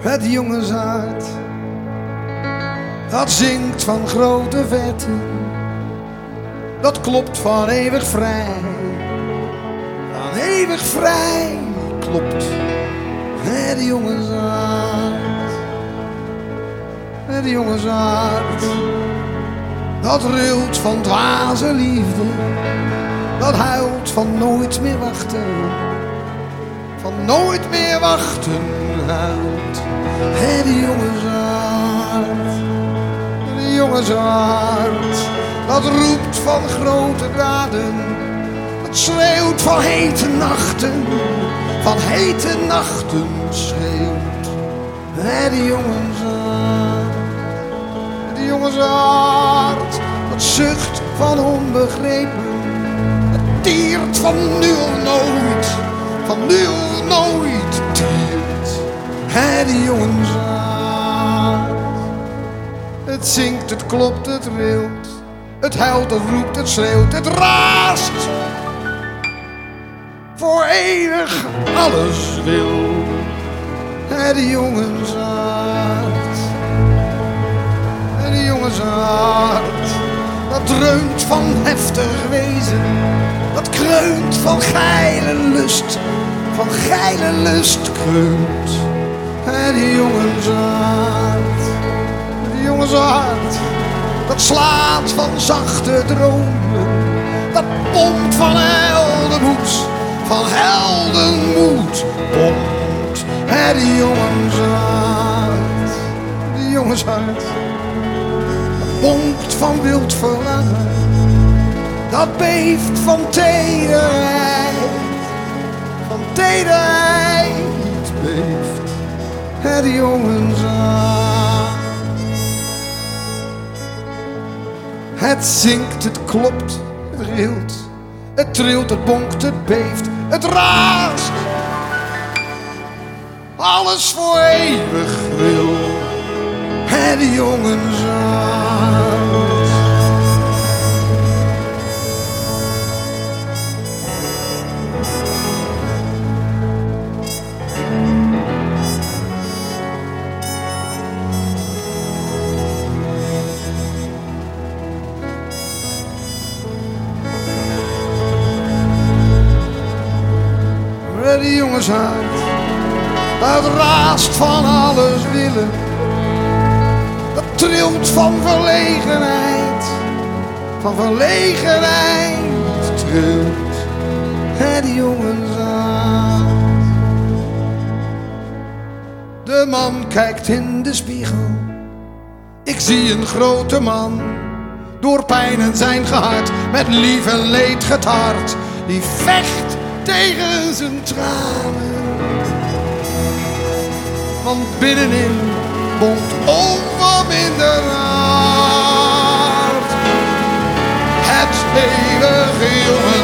Het jongenshart, dat zingt van grote vetten. Dat klopt van eeuwig vrij, van eeuwig vrij klopt. Het jongenshart, het jongenshart, dat rilt van dwaze liefde. Dat huilt van nooit meer wachten, nooit meer wachten huilt. Het jongenshart, het jongenshart, dat roept van grote daden. Het schreeuwt van hete nachten, van hete nachten schreeuwt. Het jongenshart, het jongenshart, dat zucht van onbegrepen. Het tiert van nu of nooit, van of nooit tiert. Het jongenshart, het zingt, het klopt, het rilt. Het huilt, het roept, het schreeuwt, het raast. Voor eeuwig alles wil. Het jongenshart. Het jongenshart. Dat dreunt van heftig wezen. Dat kreunt van geile lust. Van geile lust kreunt. Het jongenshart. Het jongenshart dat slaat van zachte dromen, dat pompt van heldenmoed, van heldenmoed, pompt het jongenshart, de jongenshart, dat pompt van wild verlangen, dat beeft van tederheid, het jongenshart. Het zingt, het klopt, het rilt. Het trilt, het bonkt, het beeft, het raast. Alles voor eeuwig wil. Het jongenshart. Het jongenshart, dat raast van alles willen. Dat trilt van verlegenheid, van verlegenheid. Trilt. Het jongenshart. De man kijkt in de spiegel, ik zie een grote man. Door pijn en zijn gehard, met lief en leed getart, die vecht tegen zijn tranen. Want binnenin bonkt onverminderd. Het eeuwige